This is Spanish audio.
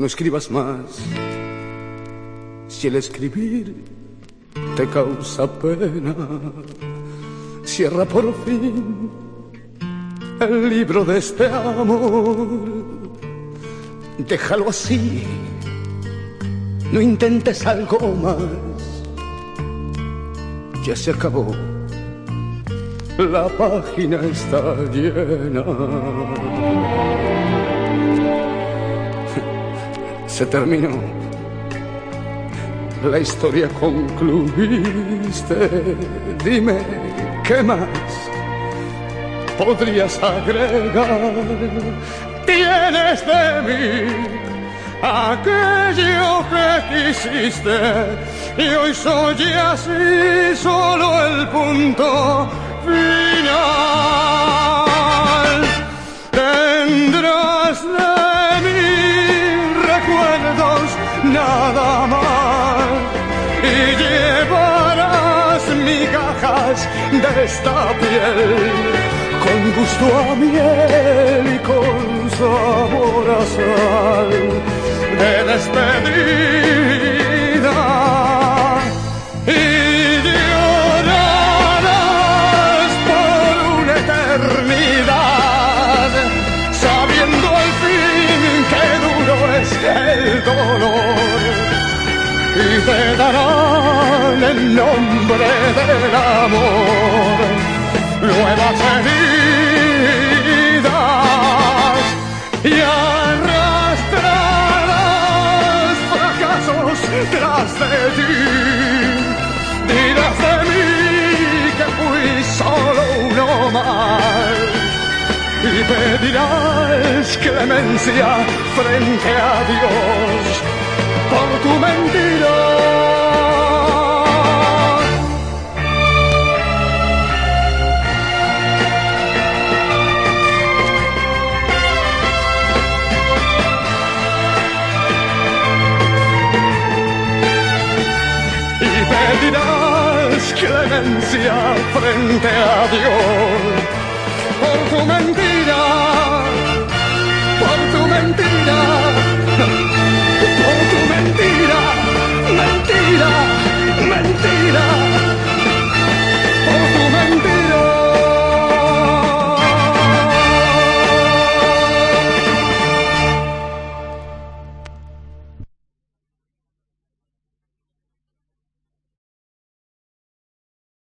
no escribas más. Si el escribir te causa pena, cierra por fin el libro de este amor. Déjalo así, no intentes algo más. Ya se acabó, la página está llena. Se terminó. La historia concluiste. Dime, ¿qué más? podrías agregar. Tienes de mí aquello que quisiste y hoy soy así solo el punto final. Nada más y llevarás migajas de esta piel con gusto a miel y con sabor a sal de despedida. Y llorarás por una eternidad, sabiendo al fin que duro es el dolor. Y te darán el nombre del amor nuevas heridas y arrastrarás fracasos tras de ti. Dirás de mí que fui solo uno más y pedirás clemencia frente a Dios por tu mentira. pedirás clemencia frente a Dios por tu mentira, por tu mentira.